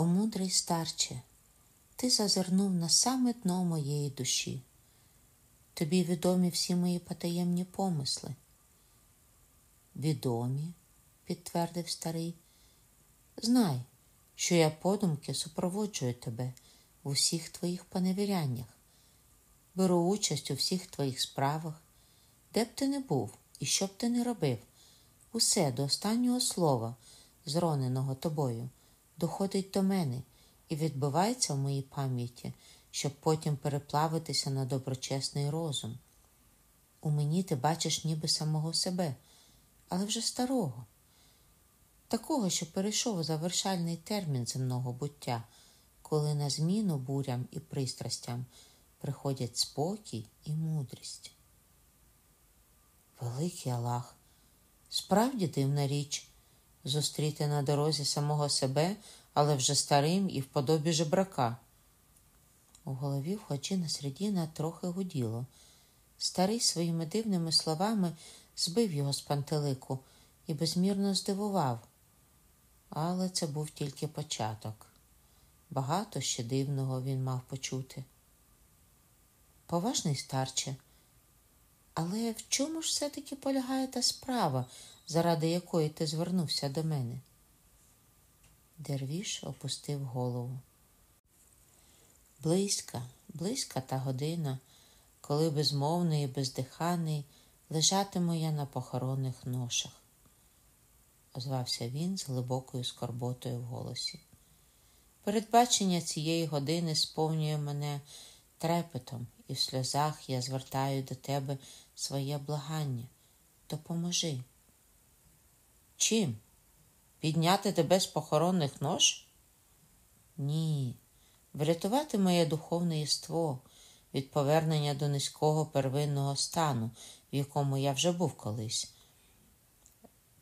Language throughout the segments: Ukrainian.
О мудрий старче, ти зазирнув на саме дно моєї душі. Тобі відомі всі мої потаємні помисли. Відомі, підтвердив старий, знай, що я подумки супроводжую тебе в усіх твоїх поневіряннях, беру участь у всіх твоїх справах, де б ти не був і що б ти не робив, усе до останнього слова, зроненого тобою, доходить до мене і відбувається в моїй пам'яті, щоб потім переплавитися на доброчесний розум. У мені ти бачиш ніби самого себе, але вже старого, такого, що перейшов завершальний термін земного буття, коли на зміну бурям і пристрастям приходять спокій і мудрість. Великий Аллах, справді дивна річ зустріти на дорозі самого себе, але вже старим і в подобі жебрака. У голові в Ходжіна Средіна трохи гуділо. Старий своїми дивними словами збив його з пантелику і безмірно здивував. Але це був тільки початок. Багато ще дивного він мав почути. Поважний старче, але в чому ж все-таки полягає та справа, заради якої ти звернувся до мене? Дервіш опустив голову. Близька, близька та година, коли безмовний і бездиханий лежатиму я на похоронних ношах, озвався він з глибокою скорботою в голосі. Передбачення цієї години сповнює мене трепетом, і в сльозах я звертаю до тебе своє благання. Допоможи. Чим? Підняти тебе з похоронних нож? Ні, врятувати моє духовне єство від повернення до низького первинного стану, в якому я вже був колись.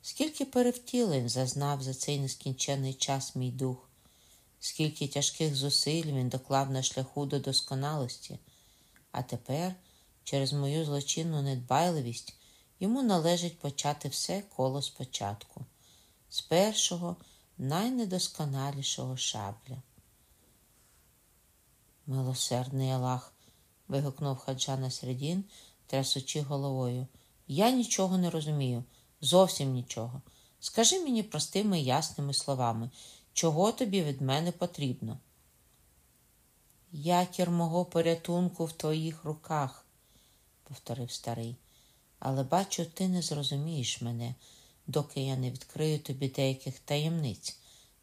Скільки перевтілень зазнав за цей нескінчений час мій дух, скільки тяжких зусиль він доклав на шляху до досконалості, а тепер, через мою злочинну недбайливість, йому належить почати все коло спочатку, з першого найнедосконалішого шабля. Милосердний Аллах, вигукнув хаджана Середін, трясучи головою. Я нічого не розумію, зовсім нічого. Скажи мені простими ясними словами, чого тобі від мене потрібно? Якір мого порятунку в твоїх руках, повторив старий, але бачу, ти не зрозумієш мене, доки я не відкрию тобі деяких таємниць,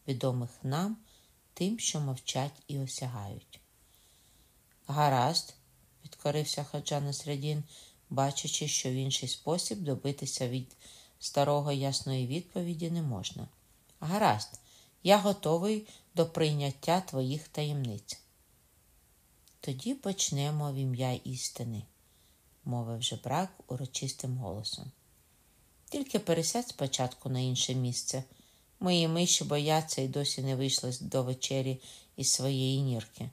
відомих нам, тим, що мовчать і осягають. Гаразд, підкорився Хаджан Средін, бачачи, що в інший спосіб добитися від старого ясної відповіді не можна. Гаразд, я готовий до прийняття твоїх таємниць. Тоді почнемо в ім'я істини, мовив жебрак урочистим голосом. Тільки пересядь спочатку на інше місце. Мої миші бояться і досі не вийшли до вечері із своєї нірки.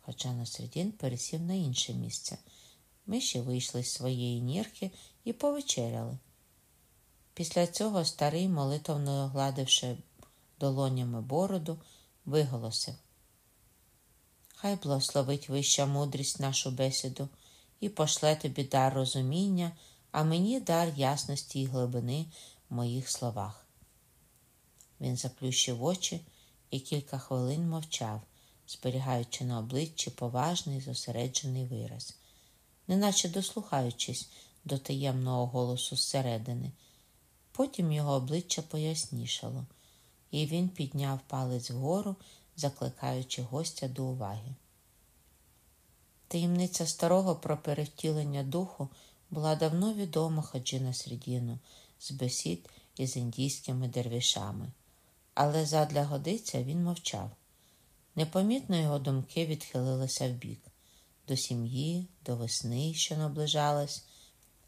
Хоча Насредін пересів на інше місце. Миші вийшли з своєї нірки і повечеряли. Після цього старий, молитовно огладивши долонями бороду, виголосив. Хай благословить вища мудрість нашу бесіду і пошле тобі дар розуміння, а мені дар ясності і глибини в моїх словах. Він заплющив очі і кілька хвилин мовчав, зберігаючи на обличчі поважний зосереджений вираз, неначе дослухаючись до таємного голосу зсередини. Потім його обличчя пояснішало, і він підняв палець вгору, закликаючи гостя до уваги. Таємниця старого про перевтілення духу була давно відома Хаджина Средіну з бесід із індійськими дервішами, але задля годиця він мовчав. Непомітно його думки відхилилися вбік до сім'ї, до весни, що наближалась,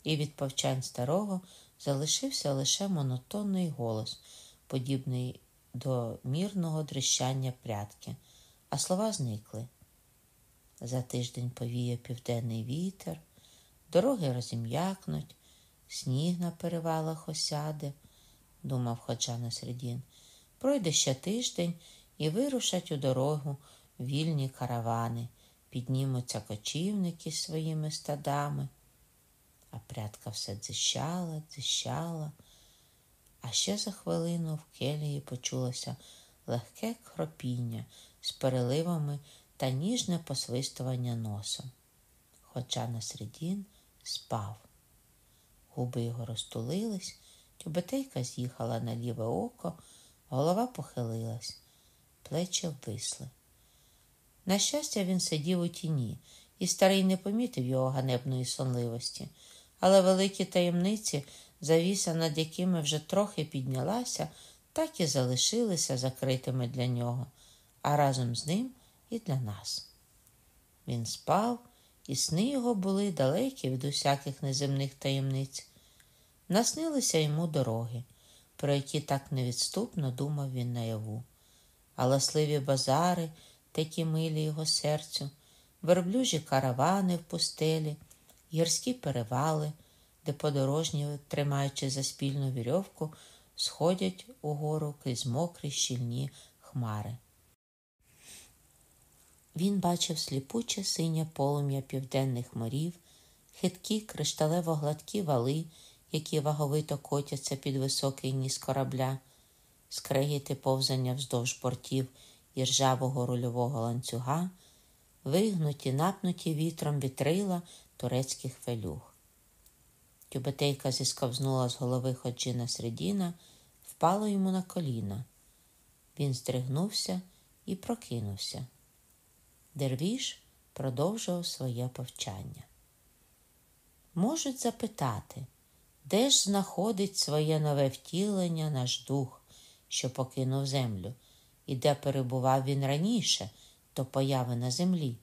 і від повчань старого залишився лише монотонний голос, подібний до мірного дрищання прядки, а слова зникли. За тиждень повіє південний вітер, дороги розім'якнуть, сніг на перевалах осяде, думав Ходжа Середін. Пройде ще тиждень, і вирушать у дорогу вільні каравани, піднімуться кочівники своїми стадами. А прядка все дзищала, дзищала. А ще за хвилину в келії почулося легке хропіння з переливами та ніжне посвистування носом. Хоча на середін спав. Губи його розтулились, тюбетейка з'їхала на ліве око, голова похилилась, плечі ввисли. На щастя, він сидів у тіні, і старий не помітив його ганебної сонливості, але великі таємниці, завіса, над якими вже трохи піднялася, так і залишилися закритими для нього, а разом з ним і для нас. Він спав, і сни його були далекі від усяких неземних таємниць. Наснилися йому дороги, про які так невідступно думав він наяву, галасливі базари, такі милі його серцю, верблюжі каравани в пустелі, гірські перевали, де подорожні, тримаючи за спільну вірьовку, сходять угору крізь мокрі щільні хмари. Він бачив сліпуче синє полум'я південних морів, хиткі кришталево гладкі вали, які ваговито котяться під високий ніс корабля, скрегіти повзання вздовж бортів і ржавого рульового ланцюга, вигнуті, напнуті вітром вітрила турецьких фелюг. Тюбетейка зісковзнула з голови ходжина Средіна, впала йому на коліна. Він здригнувся і прокинувся. Дервіш продовжував своє повчання. Можуть запитати, де ж знаходить своє нове втілення наш дух, що покинув землю, і де перебував він раніше до появи на землі,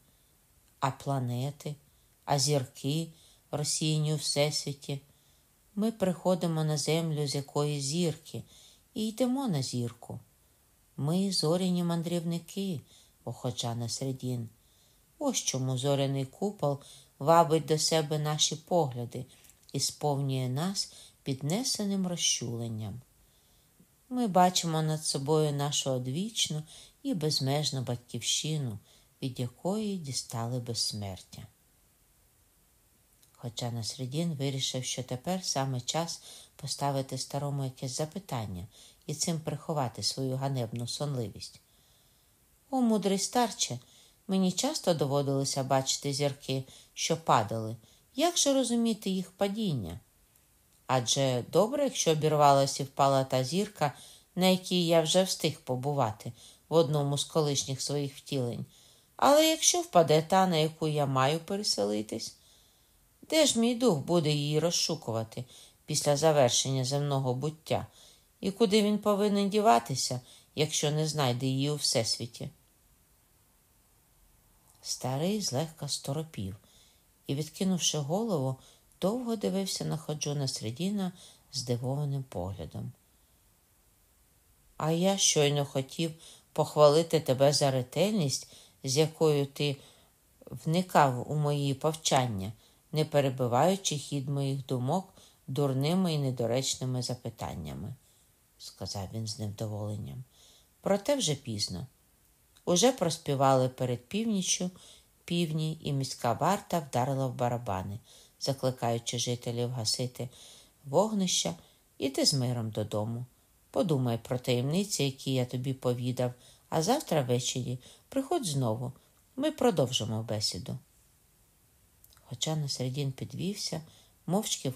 а планети, а зірки, розсіяні у всесвіті. Ми приходимо на землю з якої зірки і йдемо на зірку. Ми зоряні мандрівники охоча на середін. Ось чому зоряний купол вабить до себе наші погляди і сповнює нас піднесеним розчуленням. Ми бачимо над собою нашу одвічну і безмежну батьківщину, від якої дістали безсмертя. Хоча Насредін вирішив, що тепер саме час поставити старому якесь запитання і цим приховати свою ганебну сонливість. О, мудрий старче, мені часто доводилося бачити зірки, що падали. Як же розуміти їх падіння? Адже добре, якщо обірвалася і впала та зірка, на якій я вже встиг побувати в одному з колишніх своїх втілень. Але якщо впаде та, на яку я маю переселитись, де ж мій дух буде її розшукувати після завершення земного буття, і куди він повинен діватися, якщо не знайде її у всесвіті? Старий злегка сторопів і, відкинувши голову, довго дивився на ходжуна Средіна здивованим поглядом. А я щойно хотів похвалити тебе за ретельність, з якою ти вникав у мої повчання, не перебиваючи хід моїх думок дурними і недоречними запитаннями, сказав він з невдоволенням. Проте вже пізно. Уже проспівали перед північчю півні, і міська варта вдарила в барабани, закликаючи жителів гасити вогнища, іти з миром додому. Подумай про таємниці, які я тобі повідав, а завтра ввечері приходь знову, ми продовжимо бесіду. Хоча Насередін підвівся, мовчки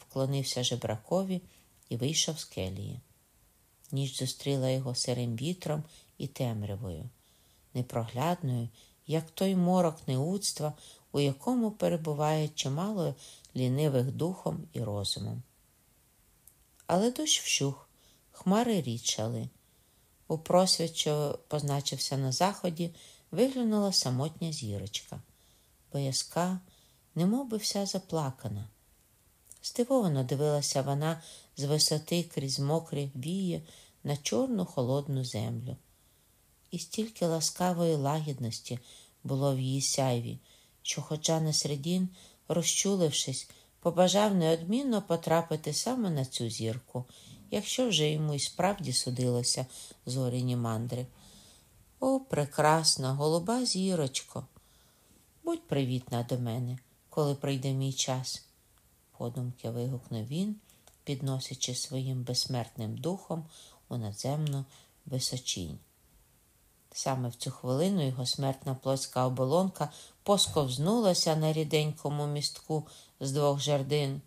вклонився жебракові і вийшов з келії. Ніч зустріла його сирим вітром і темрявою непроглядною, як той морок неудства, у якому перебуває чимало лінивих духом і розумом. Але дощ вщух, хмари річали. У просвіт, що позначився на заході, виглянула самотня зірочка, боязка, немов би вся заплакана. Здивовано дивилася вона з висоти крізь мокрі вії на чорну холодну землю і стільки ласкавої лагідності було в її сяйві, що, хоча на середін, розчулившись, побажав неодмінно потрапити саме на цю зірку, якщо вже йому і справді судилося зоряні мандри. О, прекрасна голуба зірочко, будь привітна до мене, коли прийде мій час, подумки вигукнув він, підносячи своїм безсмертним духом у надземну височінь. Саме в цю хвилину його смертна плоська оболонка посковзнулася на ріденькому містку з двох жердин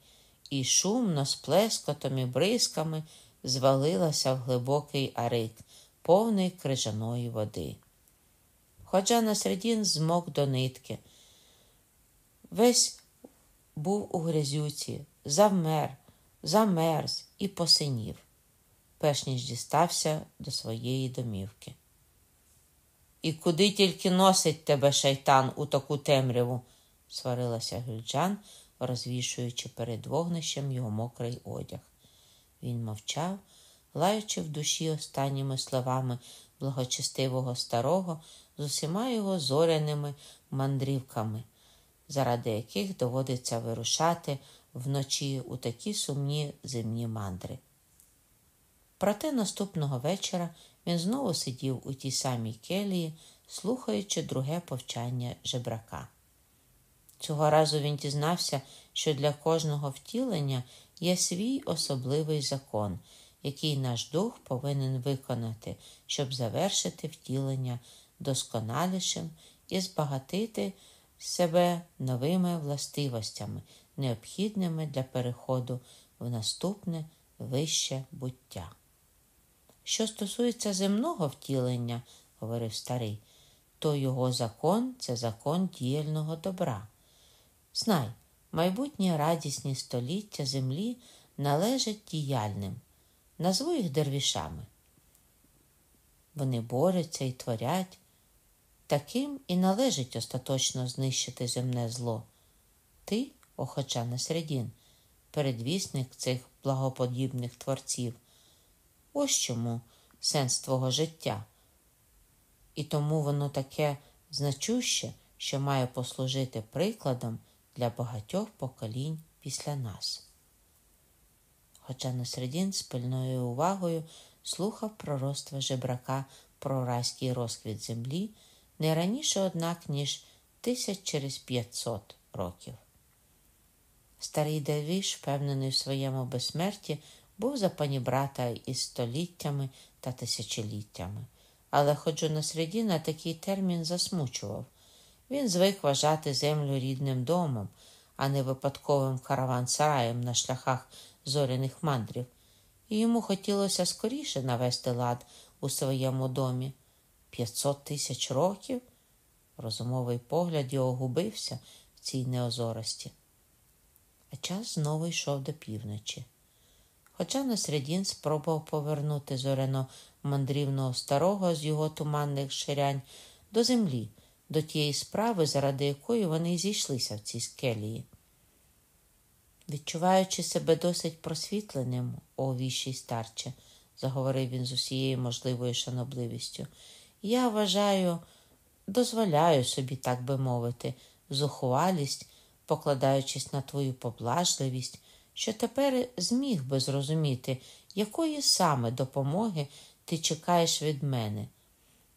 і шумно, з плескотом і бризками звалилася в глибокий арит, повний крижаної води. Ходжа на середін змок до нитки. Весь був у грязюці, завмер, замерз і посинів, перш ніж дістався до своєї домівки. І куди тільки носить тебе шайтан у таку темряву, сварилася Гюльджан, розвішуючи перед вогнищем його мокрий одяг. Він мовчав, лаючи в душі останніми словами благочестивого старого з усіма його зоряними мандрівками, заради яких доводиться вирушати вночі у такі сумні земні мандри. Проте наступного вечора він знову сидів у тій самій келії, слухаючи друге повчання жебрака. Цього разу він дізнався, що для кожного втілення є свій особливий закон, який наш дух повинен виконати, щоб завершити втілення досконалішим і збагатити себе новими властивостями, необхідними для переходу в наступне вище буття. Що стосується земного втілення, говорив старий, то його закон це закон діяльного добра. Знай, майбутнє радісні століття землі належать діяльним, назву їх дервішами. Вони борються і творять, таким і належить остаточно знищити земне зло. Ти, охоча на середін, передвісник цих благоподібних творців. Ось чому сенс твого життя. І тому воно таке значуще, що має послужити прикладом для багатьох поколінь після нас. Хоча Насредін з пильною увагою слухав пророцтва жебрака про райський розквіт землі не раніше, однак, ніж тисяч через п'ятсот років. Старий Давіш, впевнений в своєму безсмерті, був за пані брата із століттями та тисячоліттями, але ходжу на середіна такий термін засмучував. Він звик вважати землю рідним домом, а не випадковим караван-сараєм на шляхах зоряних мандрів, і йому хотілося скоріше навести лад у своєму домі. П'ятсот тисяч років? Розумовий погляд його губився в цій неозорості. А час знову йшов до півночі. Хоча Насредін спробував повернути зоряно мандрівного старого з його туманних ширянь до землі, до тієї справи, заради якої вони зійшлися в цій скелії. Відчуваючи себе досить просвітленим, о віщий старче, заговорив він з усією можливою шанобливістю, я вважаю, дозволяю собі, так би мовити, зухвалість, покладаючись на твою поблажливість що тепер зміг би зрозуміти, якої саме допомоги ти чекаєш від мене.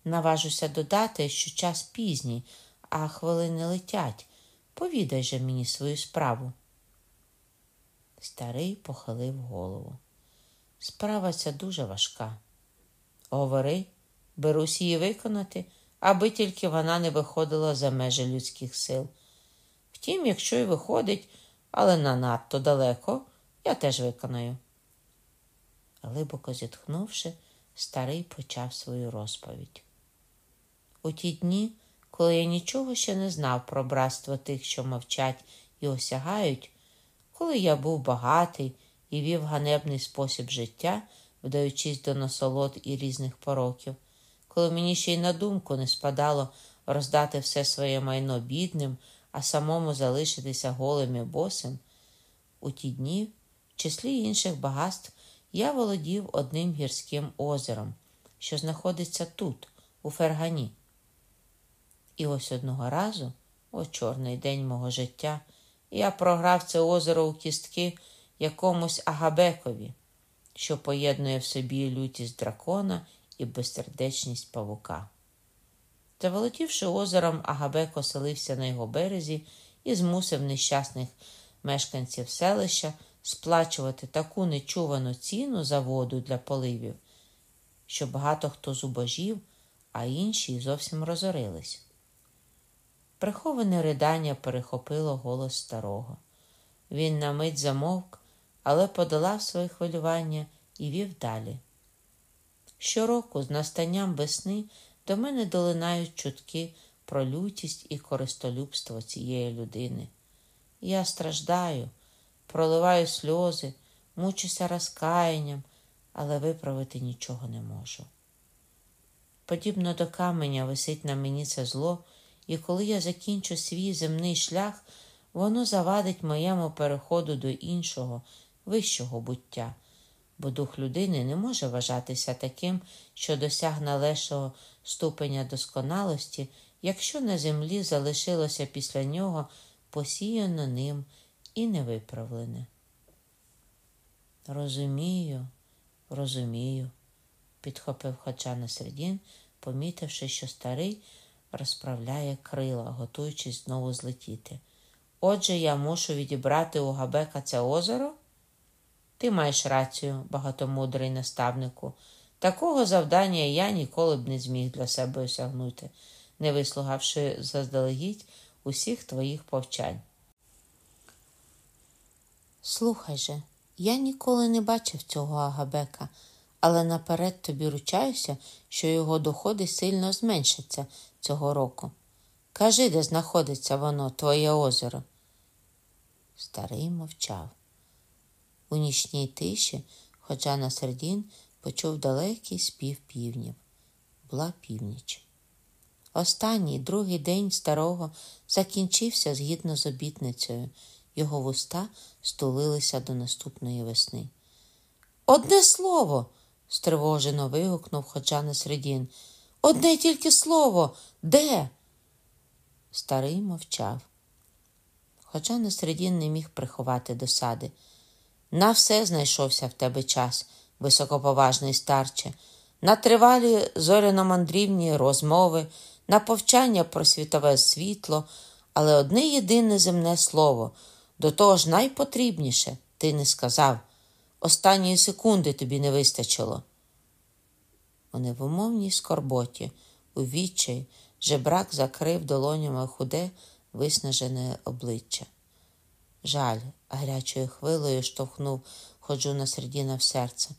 Наважуся додати, що час пізній, а хвилини летять. Повідай же мені свою справу. Старий похилив голову. Справа ця дуже важка. Говори, берусь її виконати, аби тільки вона не виходила за межі людських сил. Втім, якщо й виходить, але на надто далеко я теж виконаю. Глибоко зітхнувши, старий почав свою розповідь. У ті дні, коли я нічого ще не знав про братство тих, що мовчать і осягають, коли я був багатий і вів ганебний спосіб життя, вдаючись до насолод і різних пороків, коли мені ще й на думку не спадало роздати все своє майно бідним, а самому залишитися голим і босим, у ті дні, в числі інших багатств, я володів одним гірським озером, що знаходиться тут, у Фергані. І ось одного разу, о чорний день мого життя, я програв це озеро у кістки якомусь Агабекові, що поєднує в собі лютість дракона і безсердечність павука. Заволотівши озером, Агабек оселився на його березі і змусив нещасних мешканців селища сплачувати таку нечувану ціну за воду для поливів, що багато хто зубожів, а інші зовсім розорились. Приховане ридання перехопило голос старого. Він на мить замовк, але подолав своє хвилювання і вів далі. Щороку, з настанням весни, до мене долинають чутки про лютість і користолюбство цієї людини. Я страждаю, проливаю сльози, мучуся розкаянням, але виправити нічого не можу. Подібно до каменя висить на мені це зло, і коли я закінчу свій земний шлях, воно завадить моєму переходу до іншого, вищого буття, бо дух людини не може вважатися таким, що досяг належного ступеня досконалості, якщо на землі залишилося після нього посіяно ним і невиправлене. Розумію, розумію, підхопив Хоча на середін, помітивши, що старий розправляє крила, готуючись знову злетіти. Отже, я мушу відібрати у Габека це озеро? Ти маєш рацію, багатомудрий наставнику. Такого завдання я ніколи б не зміг для себе осягнути, не вислухавши заздалегідь усіх твоїх повчань. Слухай же, я ніколи не бачив цього Агабека, але наперед тобі ручаюся, що його доходи сильно зменшаться цього року. Кажи, де знаходиться воно, твоє озеро. Старий мовчав. У нічній тиші, хоча на сердін почув далекий спів півнів. Була північ. Останній другий день старого закінчився згідно з обітницею. Його вуста стулилися до наступної весни. Одне слово. стривожено вигукнув Ходжа на середін. Одне тільки слово. Де? Старий мовчав. Хоча на середін не міг приховати досади. На все знайшовся в тебе час, високоповажний старче, на тривалі зоряно-мандрівні розмови, на повчання про світове світло, але одне єдине земне слово, до того ж найпотрібніше, ти не сказав. Останньої секунди тобі не вистачило. У невимовній скорботі, у відчаї, жебрак закрив долонями худе, виснажене обличчя. Жаль, гарячою хвилею штовхнув ходжу на середіна в серце,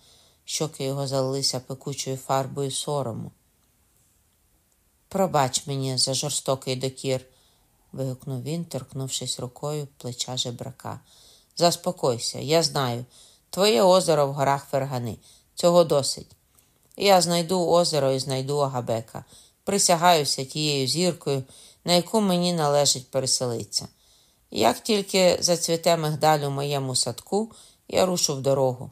щоки його залилися пекучою фарбою сорому. Пробач мені за жорстокий докір, вигукнув він, торкнувшись рукою плеча жебрака. Заспокойся, я знаю. Твоє озеро в горах Фергани. Цього досить. Я знайду озеро і знайду Агабека. Присягаюся тією зіркою, на яку мені належить переселитися. Як тільки зацвіте мигдаль у моєму садку, я рушу в дорогу.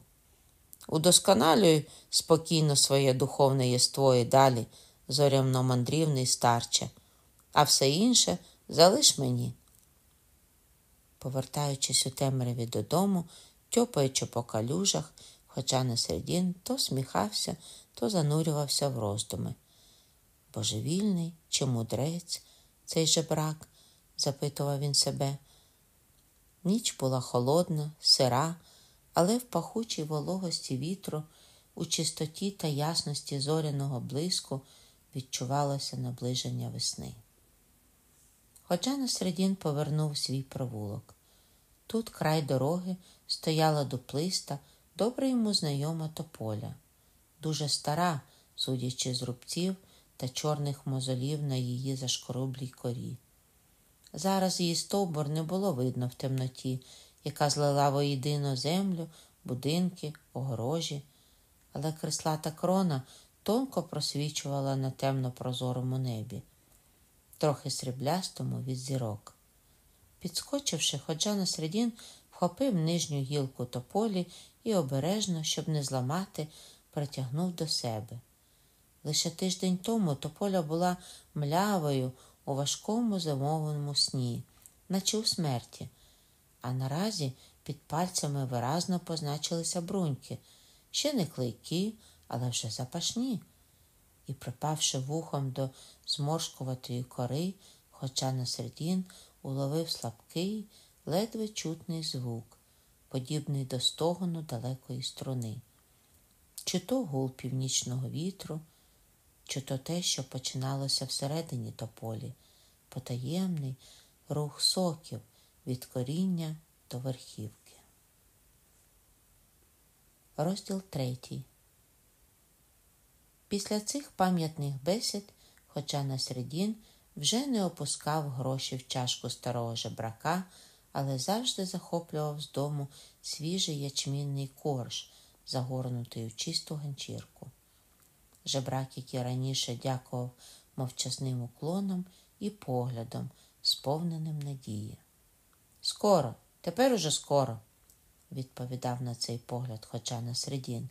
Удосконалюй спокійно своє духовне єство і далі, зорямно мандрівний старче, а все інше залиш мені. Повертаючись у темряві додому, тьопаючи по калюжах, хоча на середін то сміхався, то занурювався в роздуми. Божевільний чи мудрець цей жебрак? запитував він себе. Ніч була холодна, сира, але в пахучій вологості вітру, у чистоті та ясності зоряного блиску відчувалося наближення весни. Хоча на середін повернув свій провулок. Тут край дороги стояла дуплиста, добре йому знайома тополя, дуже стара, судячи з рубців та чорних мозолів на її зашкорублій корі. Зараз її стовбур не було видно в темноті, яка злила воєдино землю, будинки, огорожі, але креслата крона тонко просвічувала на темно прозорому небі, трохи сріблястому від зірок. Підскочивши, ходжа на середін, вхопив нижню гілку тополі і обережно, щоб не зламати, притягнув до себе. Лише тиждень тому тополя була млявою у важкому зимовому сні, наче у смерті, а наразі під пальцями виразно позначилися бруньки, ще не клейкі, але вже запашні. і, припавши вухом до зморшкуватої кори, хоча на середін уловив слабкий, ледве чутний звук, подібний до стогону далекої струни, чи то гул північного вітру, чи то те, що починалося всередині тополі, потаємний рух соків від коріння до верхівки. Розділ третій. Після цих пам'ятних бесід, хоча на середін вже не опускав гроші в чашку старого жебрака, але завжди захоплював з дому свіжий ячмінний корж, загорнутий у чисту ганчірку. Жебрак, який раніше дякував мовчазним уклоном і поглядом, сповненим надії. Скоро, тепер уже скоро, відповідав на цей погляд, хоча на середін.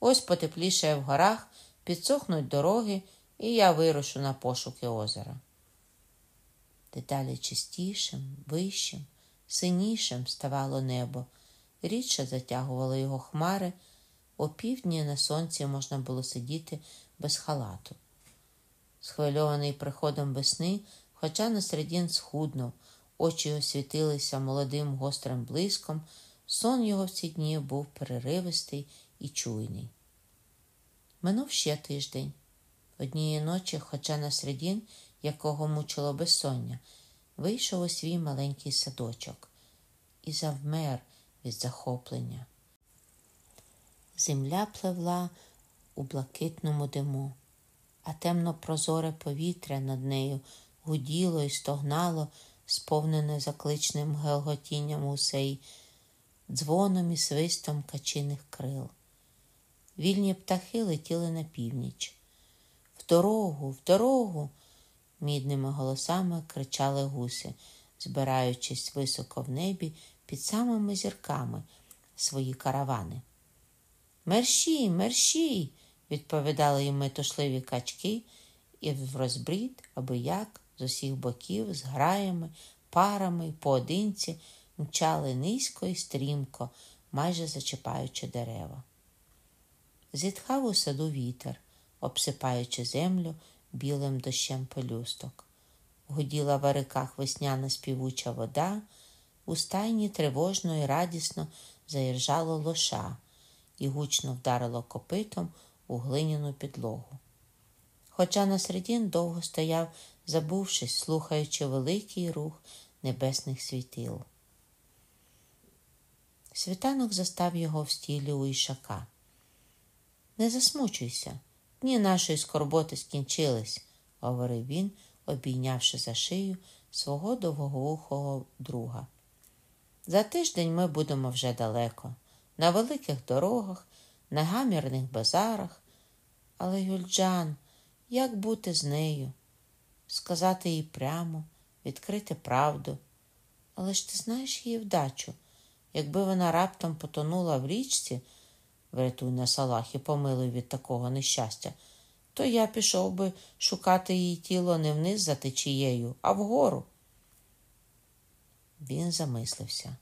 Ось потепліше в горах, підсохнуть дороги, і я вирушу на пошуки озера. Дедалі чистішим, вищим, синішим ставало небо, рідше затягувало його хмари, о півдні на сонці можна було сидіти без халату. Схвильований приходом весни, хоча на середін схуднув, очі освітилися молодим гострим блиском, сон його в ці дні був переривистий і чуйний. Минув ще тиждень. Однієї ночі, хоча на середін, якого мучило безсоння, вийшов у свій маленький садочок і завмер від захоплення. Земля пливла у блакитному диму, а темно прозоре повітря над нею гуділо і стогнало, сповнене закличним гелготінням гусей, дзвоном і свистом качиних крил. Вільні птахи летіли на північ. В дорогу, в дорогу. мідними голосами кричали гуси, збираючись високо в небі під самими зірками свої каравани. Мерщій, мерщій, відповідали їм метушливі качки, і в розбрід, аби як, з усіх боків, з граями, парами поодинці мчали низько і стрімко, майже зачіпаючи дерева. Зітхав у саду вітер, обсипаючи землю білим дощем пелюсток. Гуділа в вариках весняна співуча вода, у стайні тривожно і радісно заіржало лоша і гучно вдарило копитом у глиняну підлогу. Хоча на середін довго стояв, забувшись, слухаючи великий рух небесних світил. Світанок застав його в стілі у ішака. Не засмучуйся, дні нашої скорботи скінчились, говорив він, обійнявши за шию свого довгоухого друга. За тиждень ми будемо вже далеко, на великих дорогах, на гамірних базарах. Але, Юльджан, як бути з нею? Сказати їй прямо, відкрити правду. Але ж ти знаєш її вдачу. Якби вона раптом потонула в річці, врятуй на салах і помилуй від такого нещастя, то я пішов би шукати її тіло не вниз за течією, а вгору. Він замислився.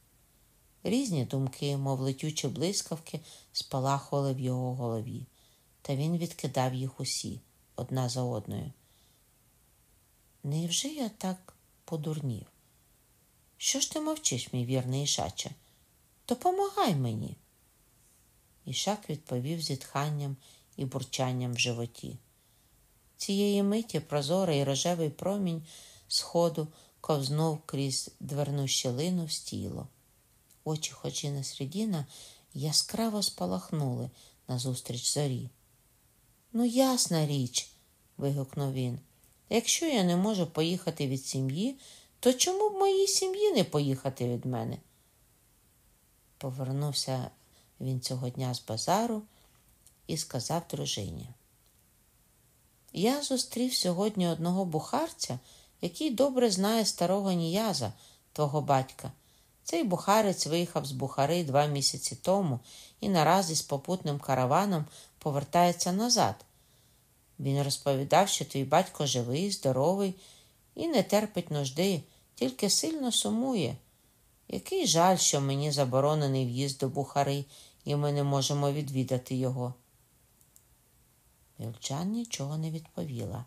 Різні думки, мов летючі блискавки, спалахували в його голові, та він відкидав їх усі одна за одною. Невже я так подурнів? Що ж ти мовчиш, мій вірний Ішаче? Допомагай мені. Ішак відповів зітханням і бурчанням в животі. Цієї миті прозорий рожевий промінь сходу ковзнув крізь дверну щелину в стіло. Очі Ходжіна Средіна яскраво спалахнули назустріч зорі. Ну, ясна річ, вигукнув він. Якщо я не можу поїхати від сім'ї, то чому б моїй сім'ї не поїхати від мене? Повернувся він цього дня з базару і сказав дружині. Я зустрів сьогодні одного бухарця, який добре знає старого ніяза, твого батька. Цей бухарець виїхав з Бухари два місяці тому і наразі з попутним караваном повертається назад. Він розповідав, що твій батько живий, здоровий і не терпить нужди, тільки сильно сумує. Який жаль, що мені заборонений в'їзд до Бухари, і ми не можемо відвідати його. Юльчан нічого не відповіла,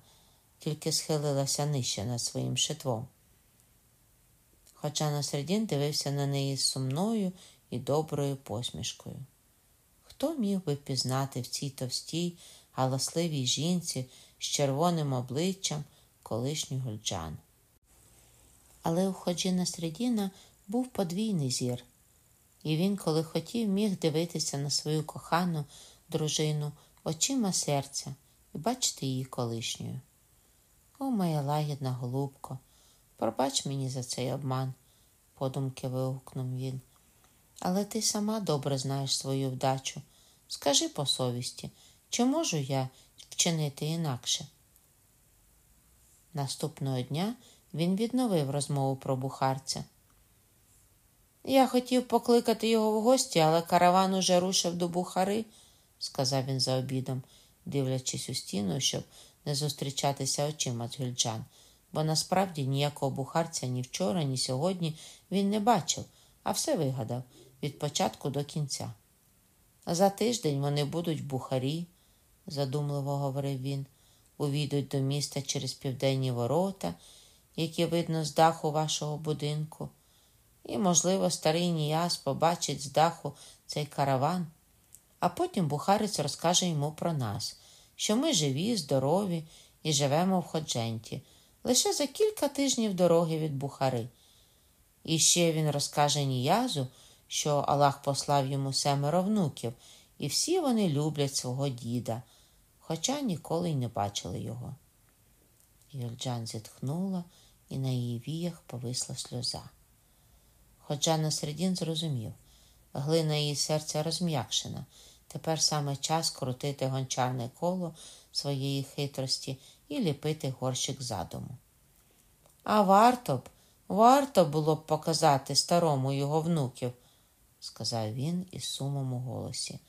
тільки схилилася нижче над своїм шитвом. Хоча Насредін дивився на неї з сумною і доброю посмішкою. Хто міг би пізнати в цій товстій, галасливій жінці з червоним обличчям колишню гульджан? Але у ходжі Насредіна був подвійний зір, і він, коли хотів, міг дивитися на свою кохану дружину очима серця і бачити її колишньою. О, моя лагідна голубко, пробач мені за цей обман, подумки вигукнув він. Але ти сама добре знаєш свою вдачу. Скажи по совісті, чи можу я вчинити інакше? Наступного дня він відновив розмову про бухарця. Я хотів покликати його в гості, але караван уже рушив до Бухари, сказав він за обідом, дивлячись у стіну, щоб не зустрічатися очима з Гюльджан, бо насправді ніякого бухарця ні вчора, ні сьогодні він не бачив, а все вигадав від початку до кінця. За тиждень вони будуть Бухарі, задумливо говорив він, увійдуть до міста через південні ворота, які видно з даху вашого будинку. І, можливо, старий Ніяс побачить з даху цей караван, а потім бухарець розкаже йому про нас, що ми живі, здорові і живемо в Ходженті, лише за кілька тижнів дороги від Бухари. І ще він розкаже Ніязу, що Аллах послав йому семеро внуків, і всі вони люблять свого діда, хоча ніколи й не бачили його. Юльджан зітхнула, і на її віях повисла сльоза. Хоча Насредін зрозумів, глина її серця розм'якшена. Тепер саме час крутити гончарне коло своєї хитрості і ліпити горщик задуму. А варто б, варто було б показати старому його внуків, сказав він із сумом у голосі.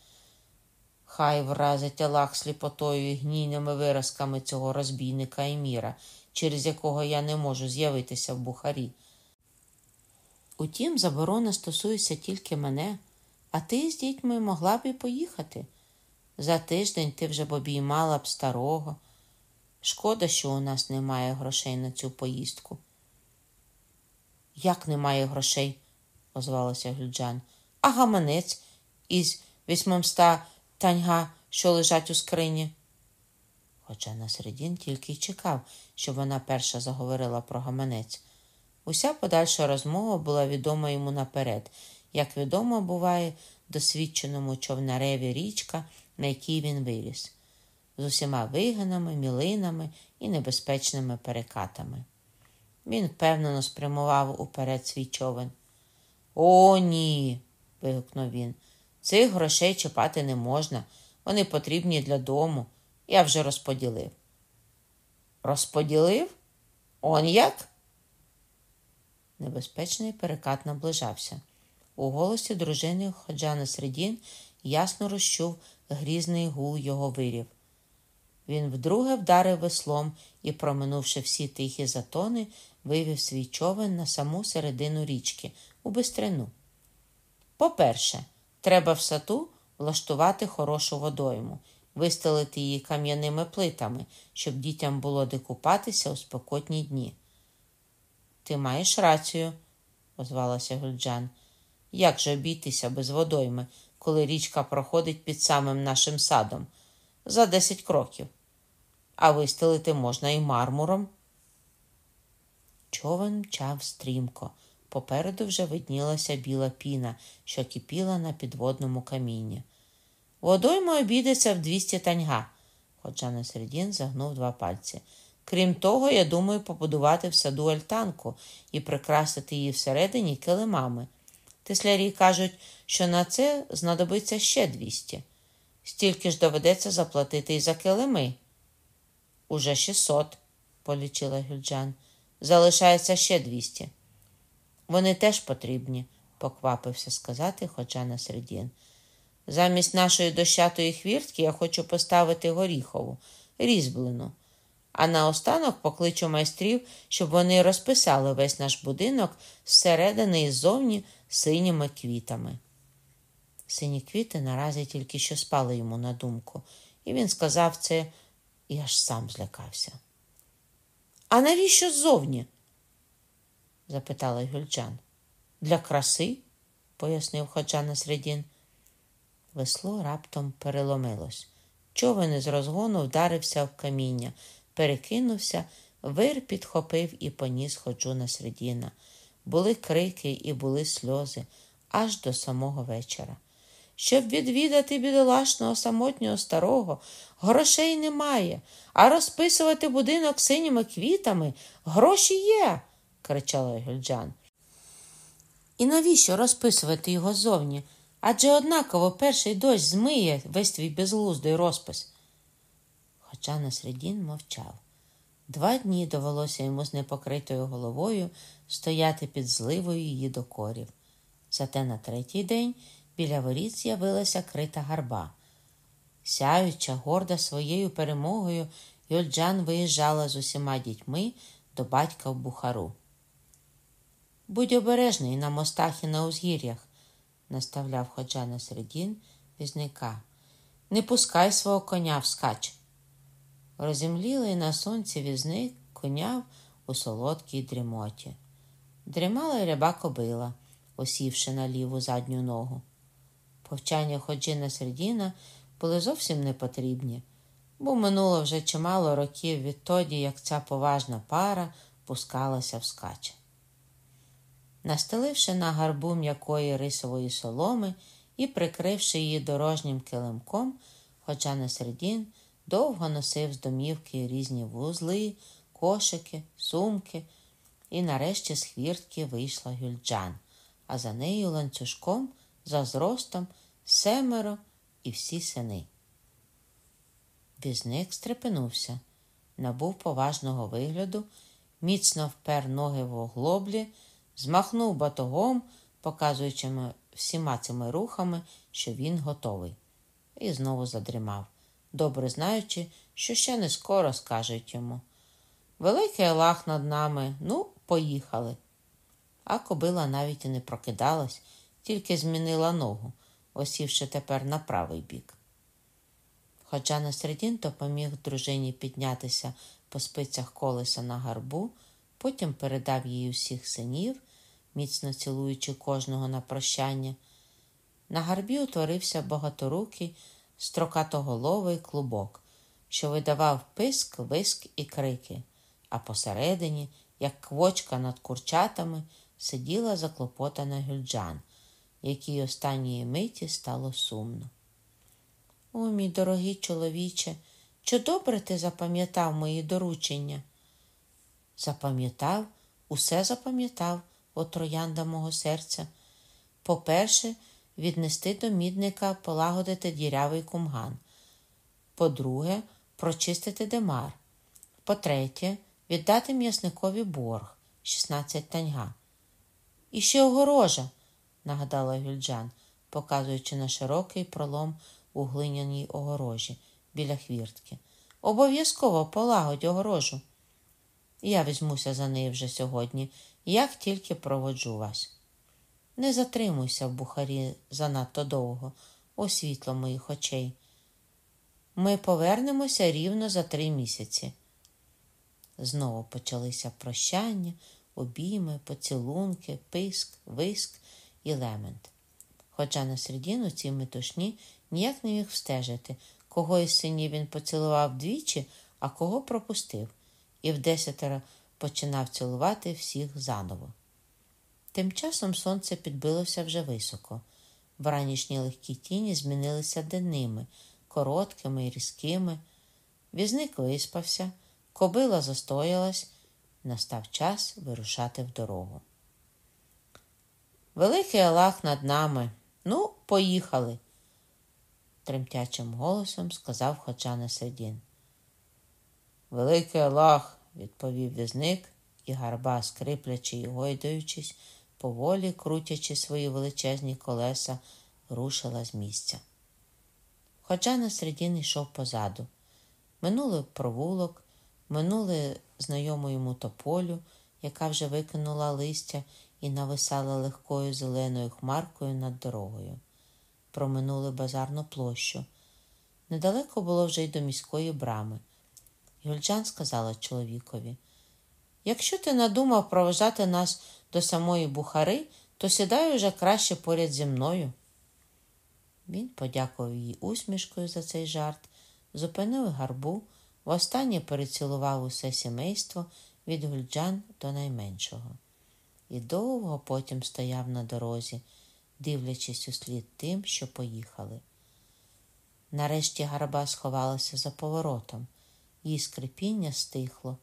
Хай вразить Аллах сліпотою і гнійними виразками цього розбійника і міра, через якого я не можу з'явитися в Бухарі. Утім, заборона стосується тільки мене, а ти з дітьми могла б і поїхати. За тиждень ти вже б обіймала б старого. Шкода, що у нас немає грошей на цю поїздку. Як немає грошей? озвалася Гюльджан. А гаманець із вісьмомста таньга, що лежать у скрині. Хоча Насредін тільки й чекав, щоб вона перша заговорила про гаманець. Уся подальша розмова була відома йому наперед, як відомо буває досвідченому човнареві річка, на якій він виріс, з усіма вигинами, мілинами і небезпечними перекатами. Він впевнено спрямував уперед свій човен. О, ні. вигукнув він. Цих грошей чіпати не можна. Вони потрібні для дому. Я вже розподілив. Розподілив? Он як? Небезпечний перекат наближався. У голосі дружини Ходжана Средін ясно розчув грізний гул його вирів. Він вдруге вдарив веслом і, проминувши всі тихі затони, вивів свій човен на саму середину річки у бистрину. По-перше, треба в сату влаштувати хорошу водойму, вистелити її кам'яними плитами, щоб дітям було де купатися у спекотні дні. Ти маєш рацію, озвалася Гульджан. Як же обійтися без водойми, коли річка проходить під самим нашим садом за десять кроків, а вистелити можна і мармуром? Човен мчав стрімко. Попереду вже виднілася біла піна, що кипіла на підводному камінні. Водойма обійдеться в двісті таньга, хоча на середін загнув два пальці. Крім того, я думаю побудувати в саду альтанку і прикрасити її всередині килимами. Теслярі кажуть, що на це знадобиться ще двісті. Стільки ж доведеться заплатити і за килими. Уже шістсот, полічила Гюльджан. Залишається ще двісті. Вони теж потрібні, поквапився сказати хоча на середін. Замість нашої дощатої хвіртки я хочу поставити горіхову, різьблену. А наостанок покличу майстрів, щоб вони розписали весь наш будинок зсередини і ззовні синіми квітами. Сині квіти наразі тільки що спали йому на думку, і він сказав це і аж сам злякався. А навіщо ззовні? запитала Гюльчан. Для краси, пояснив Ходжа Середін. Весло раптом переломилось. Човен із розгону вдарився в каміння, перекинувся, вир підхопив і поніс ходжу на середіна. Були крики і були сльози аж до самого вечора. Щоб відвідати бідолашного самотнього старого, грошей немає, а розписувати будинок синіми квітами гроші є, кричала Гюльджан. І навіщо розписувати його зовні? Адже однаково перший дощ змиє весь твій безглуздий розпис. Хоча Насредін мовчав. Два дні довелося йому з непокритою головою стояти під зливою її докорів. Зате на третій день біля воріт з'явилася крита гарба. Сяюча, горда своєю перемогою, Йольджан виїжджала з усіма дітьми до батька в Бухару. Будь обережний на мостах і на узгір'ях, наставляв ходжа на середін візника. Не пускай свого коня вскач. Розімлілий на сонці візник коняв у солодкій дрімоті. Дрімала ряба кобила, осівши на ліву задню ногу. Повчання ходжина середіна були зовсім не потрібні, бо минуло вже чимало років відтоді, як ця поважна пара пускалася вскаче. Настеливши на гарбу м'якої рисової соломи і прикривши її дорожнім килимком, хоча на середін довго носив з домівки різні вузли, кошики, сумки, і нарешті з хвіртки вийшла гюльджан, а за нею ланцюжком, за зростом, семеро і всі сини. Візник стрепенувся, набув поважного вигляду, міцно впер ноги в оглоблі, змахнув батогом, показуючи всіма цими рухами, що він готовий, і знову задрімав, добре знаючи, що ще не скоро скажуть йому. Великий Аллах над нами, ну, поїхали. А кобила навіть і не прокидалась, тільки змінила ногу, осівши тепер на правий бік. Хоча на середін допоміг дружині піднятися по спицях колеса на гарбу, потім передав їй усіх синів, міцно цілуючи кожного на прощання. На гарбі утворився багаторукий строкатоголовий клубок, що видавав писк, виск і крики, а посередині, як квочка над курчатами, сиділа заклопотана гюльджан, якій останньої миті стало сумно. О, мій дорогий чоловіче, чи добре ти запам'ятав мої доручення? Запам'ятав, усе запам'ятав, о троянда мого серця. По-перше, віднести до мідника, полагодити дірявий кумган. По-друге, прочистити демар. По-третє, віддати м'ясникові борг 16 таньга. І ще огорожа, нагадала Гюльджан, показуючи на широкий пролом у глиняній огорожі біля хвіртки. Обов'язково полагодь огорожу. Я візьмуся за неї вже сьогодні, як тільки проводжу вас. Не затримуйся в Бухарі занадто довго, о світло моїх очей. Ми повернемося рівно за три місяці. Знову почалися прощання, обійми, поцілунки, писк, виск і лемент. Хоча на середину цій метушні ніяк не міг встежити, кого із синів він поцілував двічі, а кого пропустив, і в десятеро починав цілувати всіх заново. Тим часом сонце підбилося вже високо. Вранішні легкі тіні змінилися денними, короткими і різкими. Візник виспався, кобила застоялась, настав час вирушати в дорогу. Великий Аллах над нами. Ну, поїхали, тремтячим голосом сказав Ходжа Седін. Великий Аллах, відповів візник, і гарба, скриплячи і гойдаючись, поволі крутячи свої величезні колеса, рушила з місця. Хоча на середін йшов позаду. Минули провулок, минули знайому йому тополю, яка вже викинула листя і нависала легкою зеленою хмаркою над дорогою. Проминули базарну площу. Недалеко було вже й до міської брами. Юльджан сказала чоловікові: Якщо ти надумав проважати нас до самої Бухари, то сідай уже краще поряд зі мною. Він подякував їй усмішкою за цей жарт, зупинив гарбу, востаннє перецілував усе сімейство від гульджан до найменшого. І довго потім стояв на дорозі, дивлячись услід тим, що поїхали. Нарешті гарба сховалася за поворотом, її скрипіння стихло.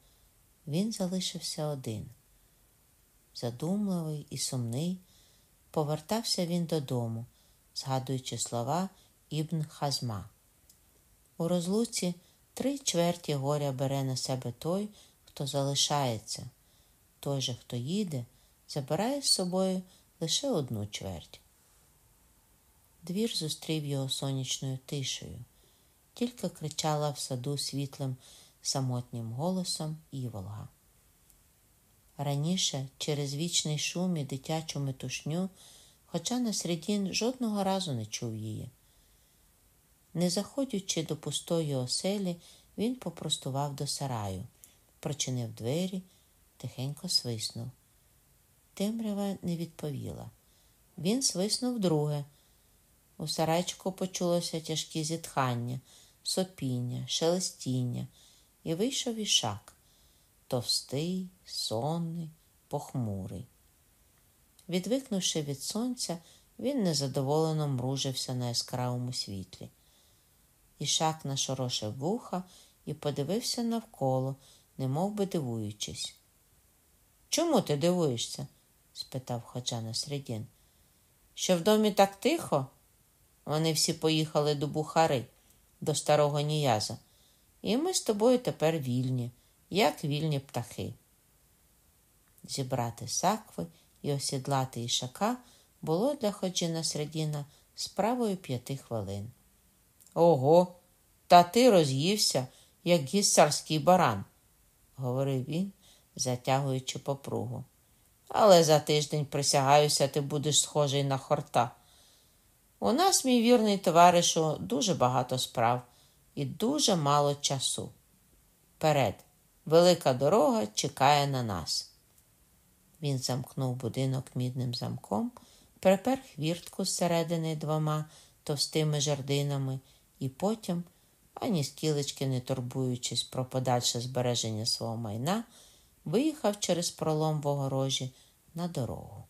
Він залишився один. Задумливий і сумний, повертався він додому, згадуючи слова Ібн Хазма. У розлуці три чверті горя бере на себе той, хто залишається. Той же, хто їде, забирає з собою лише одну чверть. Двір зустрів його сонячною тишею, тільки кричала в саду світлим самотнім голосом Іволга. Раніше через вічний шум і дитячу метушню, хоча на середін жодного разу не чув її. Не заходячи до пустої оселі, він попростував до сараю, прочинив двері, тихенько свиснув. Темрява не відповіла. Він свиснув друге. У сарайчику почулося тяжкі зітхання, сопіння, шелестіння, і вийшов ішак товстий, сонний, похмурий. Відвикнувши від сонця, він незадоволено мружився на яскравому світлі. Ішак нашорошив вуха і подивився навколо, немов би дивуючись. Чому ти дивуєшся? Спитав Ходжа Насредін. Що в домі так тихо? Вони всі поїхали до Бухари, до старого Ніяза, і ми з тобою тепер вільні, як вільні птахи. Зібрати сакви і осідлати ішака було для Ходжіна Средіна справою п'яти хвилин. Ого, та ти роз'ївся, як гіссарський баран, говорив він, затягуючи попругу. Але за тиждень присягаюся, ти будеш схожий на хорта. У нас, мій вірний товаришу, дуже багато справ і дуже мало часу. Перед, велика дорога чекає на нас. Він замкнув будинок мідним замком, припер хвіртку зсередини двома товстими жердинами і потім, ані скілечки не турбуючись про подальше збереження свого майна, виїхав через пролом в огорожі на дорогу.